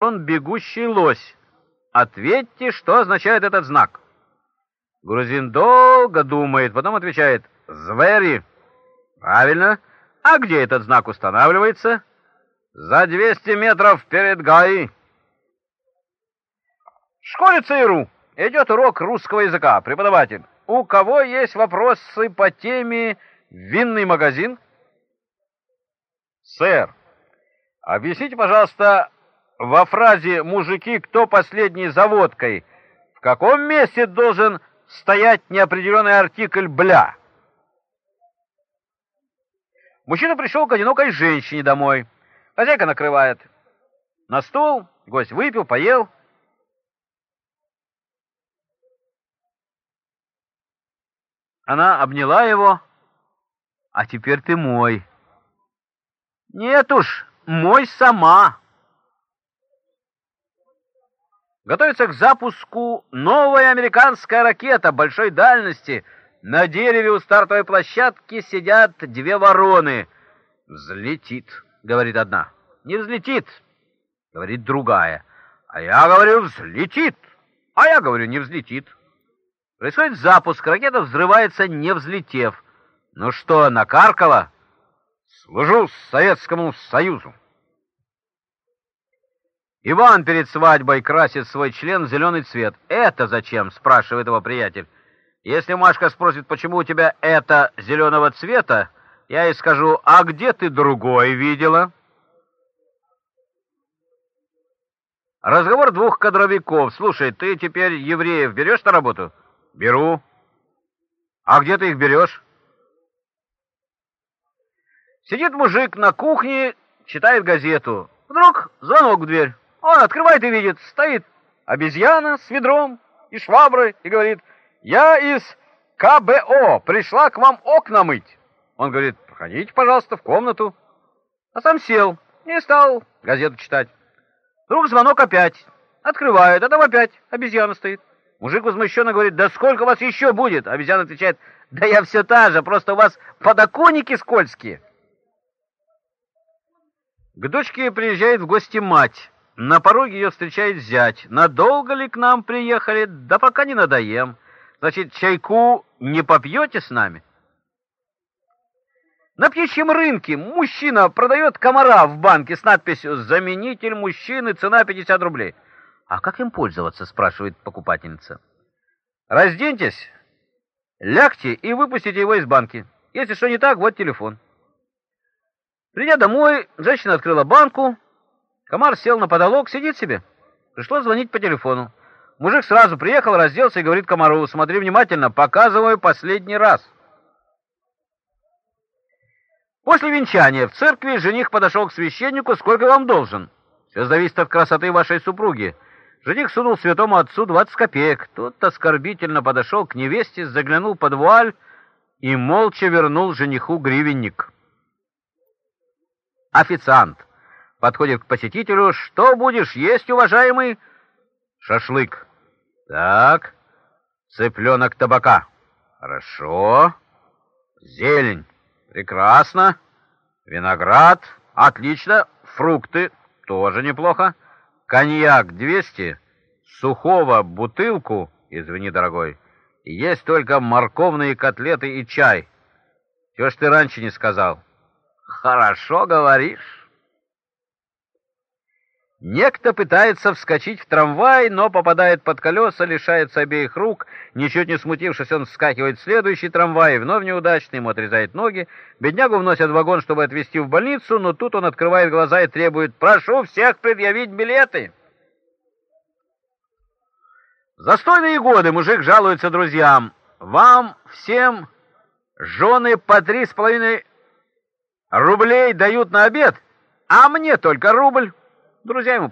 он бегущий лось. Ответьте, что означает этот знак. Грузин долго думает, потом отвечает «Звери». Правильно. А где этот знак устанавливается? За 200 метров перед ГАИ. Школе ЦРУ идет урок русского языка. Преподаватель, у кого есть вопросы по теме «Винный магазин»? Сэр, объясните, пожалуйста, во фразе «мужики, кто последний за водкой» в каком месте должен стоять неопределенный артикль «бля»? Мужчина пришел к одинокой женщине домой. Хозяйка накрывает на стол, гость выпил, поел. Она обняла его. «А теперь ты мой». «Нет уж, мой сама». Готовится к запуску новая американская ракета большой дальности. На дереве у стартовой площадки сидят две вороны. «Взлетит», — говорит одна. «Не взлетит», — говорит другая. А я говорю, взлетит. А я говорю, не взлетит. Происходит запуск, ракета взрывается, не взлетев. Ну что, накаркала? Служу Советскому Союзу. Иван перед свадьбой красит свой член в зеленый цвет. «Это зачем?» — спрашивает его приятель. Если Машка спросит, почему у тебя это зеленого цвета, я ей скажу, а где ты другой видела? Разговор двух кадровиков. Слушай, ты теперь евреев берешь на работу? Беру. А где ты их берешь? Сидит мужик на кухне, читает газету. Вдруг звонок в дверь. Он открывает и видит, стоит обезьяна с ведром и шваброй и говорит, «Я из КБО, пришла к вам окна мыть». Он говорит, «Проходите, пожалуйста, в комнату». А сам сел и стал газету читать. Вдруг звонок опять. Открывает, а там опять обезьяна стоит. Мужик возмущенно говорит, «Да сколько вас еще будет?» Обезьяна отвечает, «Да я все та же, просто у вас подоконники скользкие». К дочке приезжает в гости мать. На пороге ее встречает зять. Надолго ли к нам приехали? Да пока не надоем. Значит, чайку не попьете с нами? На птичьем рынке мужчина продает комара в банке с надписью «Заменитель мужчины, цена 50 рублей». «А как им пользоваться?» — спрашивает покупательница. «Разденьтесь, лягте и выпустите его из банки. Если что не так, вот телефон». Придя домой, женщина открыла банку, комар сел на потолок, сидит себе. Пришлось звонить по телефону. Мужик сразу приехал, разделся и говорит комару, смотри внимательно, показываю последний раз. После венчания в церкви жених подошел к священнику, сколько вам должен? Все зависит от красоты вашей супруги. Жених сунул святому отцу двадцать копеек. Тот оскорбительно подошел к невесте, заглянул под вуаль и молча вернул жениху гривенник. Официант подходит к посетителю. «Что будешь есть, уважаемый?» «Шашлык». «Так, цыпленок табака». «Хорошо». «Зелень». «Прекрасно». «Виноград». «Отлично». «Фрукты». «Тоже неплохо». «Коньяк 200». «Сухого бутылку». «Извини, дорогой». «Есть только морковные котлеты и чай». «Чего ж ты раньше не сказал?» «Хорошо говоришь». Некто пытается вскочить в трамвай, но попадает под колеса, лишается обеих рук. Ничуть не смутившись, он вскакивает в следующий трамвай, вновь неудачно ему отрезает ноги. Беднягу вносят в вагон, чтобы отвезти в больницу, но тут он открывает глаза и требует «Прошу всех предъявить билеты!» Застойные годы мужик жалуется друзьям. «Вам всем жены по три с половиной рублей дают на обед, а мне только рубль». Друзья ему